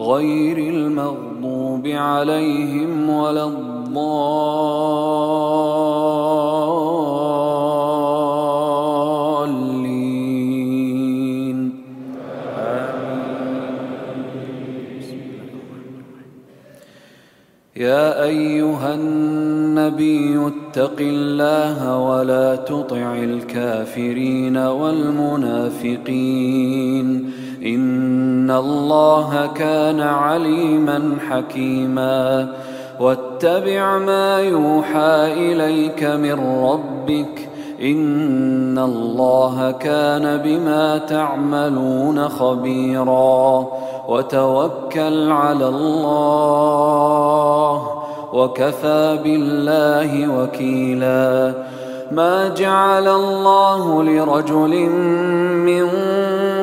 غير المغضوب عليهم ولا الضالين. يا أيها النبي اتق الله ولا تطع الكافرين والمنافقين. إن الله كان عليما حكيما واتبع ما يوحى إليك من ربك إن الله كان بما تعملون خبيرا وتوكل على الله وكفى بالله وكيلا ما جعل الله لرجل من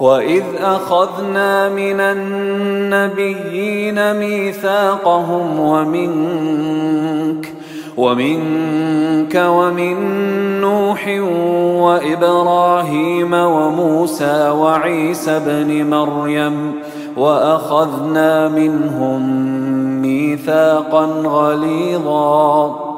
وإذ أخذنا من النبيين ميثاقهم ومنك ومنك ومن نوح وإبراهيم وموسى وعيسى بن مريم وأخذنا منهم ميثاقا غليظا.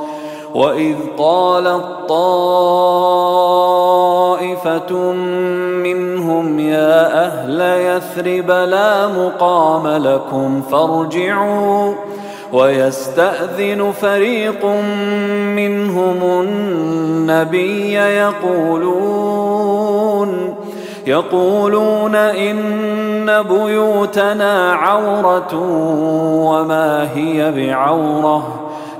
وإذ قالت طائفة منهم يا أهل يثرب لا مقام لكم فارجعوا ويستأذن فريق منهم النبي يقولون يقولون إن بيوتنا عورة وما هي بعورة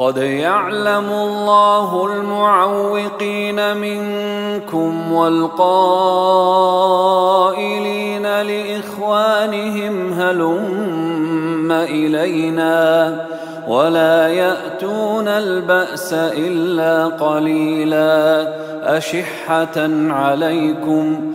قد يعلم الله المعوقين منكم والقائلين لإخوانهم هلم إلينا ولا يأتون البأس إلا قليلا أشحة عليكم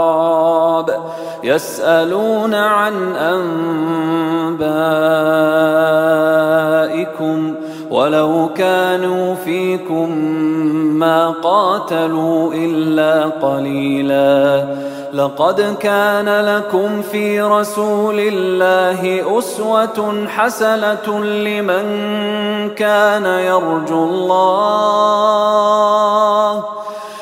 يسألون عن أنبائكم ولو كانوا فيكم ما قاتلوا إلا قليلاً. لقد كان لكم في رسول الله أسوة حسنة لمن كان يرجو الله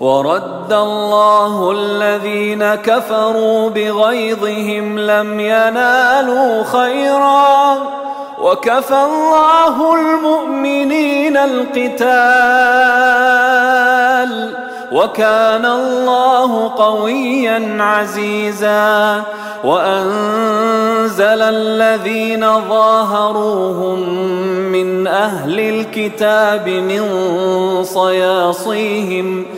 ورد الله الذين كفروا بغيظهم لم ينالوا خيرا. وكفى الله المؤمنين القتال. وكان الله قويا عزيزا. وأنزل الذين ظاهروهم من أهل الكتاب من صياصيهم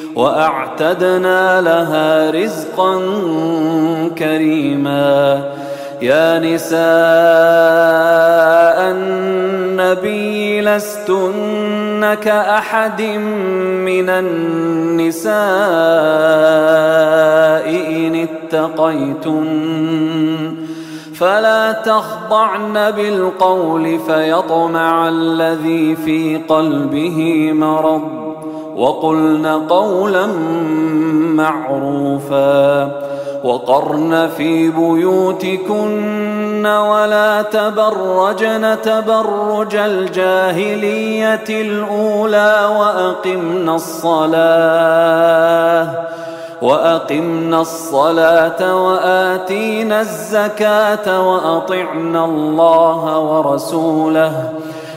وأعتدنا لها رزقا كريما. يا نساء النبي لستن كأحد من النساء إن اتقيتن. فلا تخضعن بالقول فيطمع الذي في قلبه مرض. وقلن قولا معروفا وقرن في بيوتكن ولا تبرجن تبرج الجاهلية الأولى وأقمنا الصلاة وأقمنا الصلاة وآتينا الزكاة وأطعنا الله ورسوله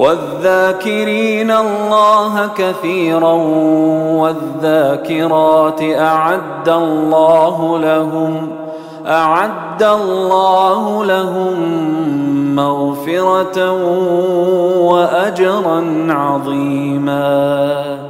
والذاكرين الله كثيرا والذاكرات أعد الله لهم أعد الله لهم مغفرة وأجرا عظيما.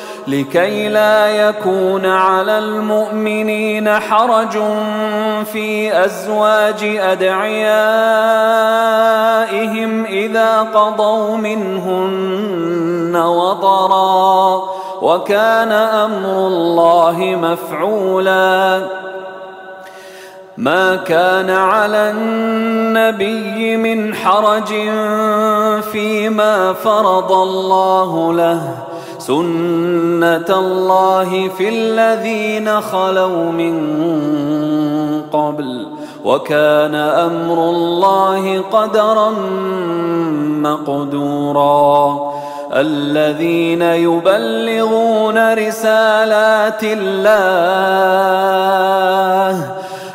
لكي لا يكون على المؤمنين حرج في أزواج أدعيائهم إذا قضوا منهن وطرا وكان أمر الله مفعولا. ما كان على النبي من حرج فيما فرض الله له. سنه الله في الذين خلوا من قبل وكان أمر الله قدرا مقدورا الذين يبلغون رسالات الله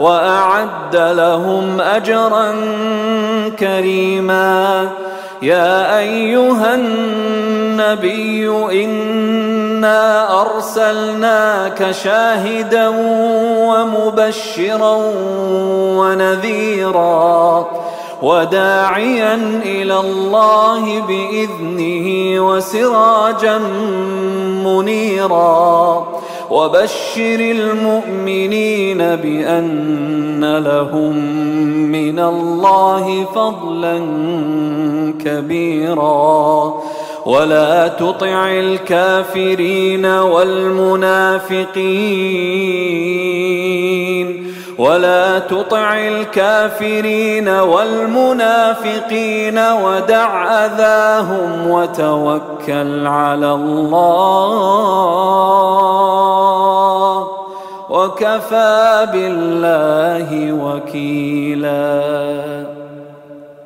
وأعد لهم أجرا كريما. يا أيها النبي إنا أرسلناك شاهدا ومبشرا ونذيرا وداعيا إلى الله بإذنه وسراجا منيرا. وبشر المؤمنين بأن لهم من الله فضلا كبيرا. ولا تطع الكافرين والمنافقين. ولا تطع الكافرين والمنافقين ودع أذاهم وتوكل على الله وكفى بالله وكيلا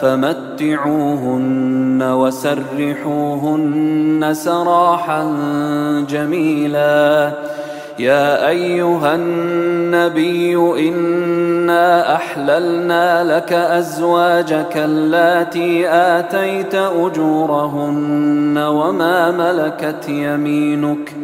فمتعوهن وسرحوهن سراحا جميلا. يا أيها النبي إنا أحللنا لك أزواجك اللاتي آتيت أجورهن وما ملكت يمينك.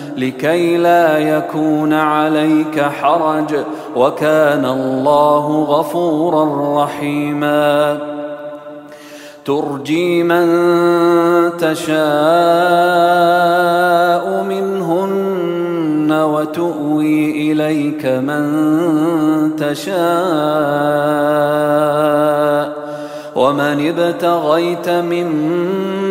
لكي لا يكون عليك حرج وكان الله غفورا رحيما. ترجي من تشاء منهن وتؤوي إليك من تشاء. ومن ابتغيت ممن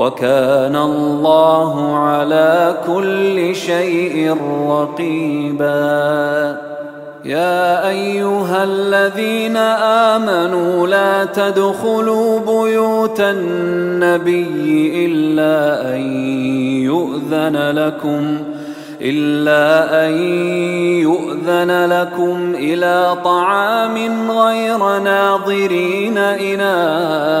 وكان الله على كل شيء رقيباً. يا أيها الذين آمنوا لا تدخلوا بيوت النبي إلا أن يؤذن لكم إلا أن يؤذن لكم إلى طعام غير ناظرين إناه.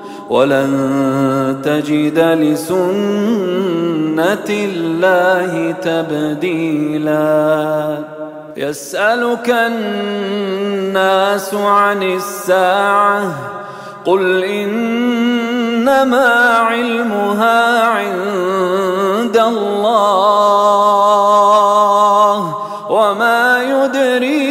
ولن تجد لسنة الله تبديلا. يسألك الناس عن الساعة قل إنما علمها عند الله وما يدريك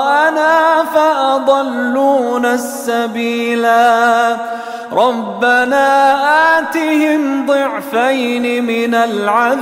فأضلونا السبيلا. ربنا آتهم ضعفين من العذاب.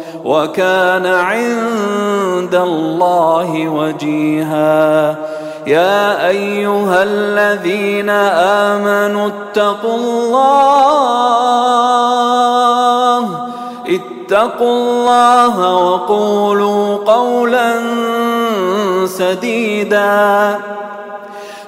وكان عند الله وجيها. يا أيها الذين آمنوا اتقوا الله اتقوا الله وقولوا قولا سديدا.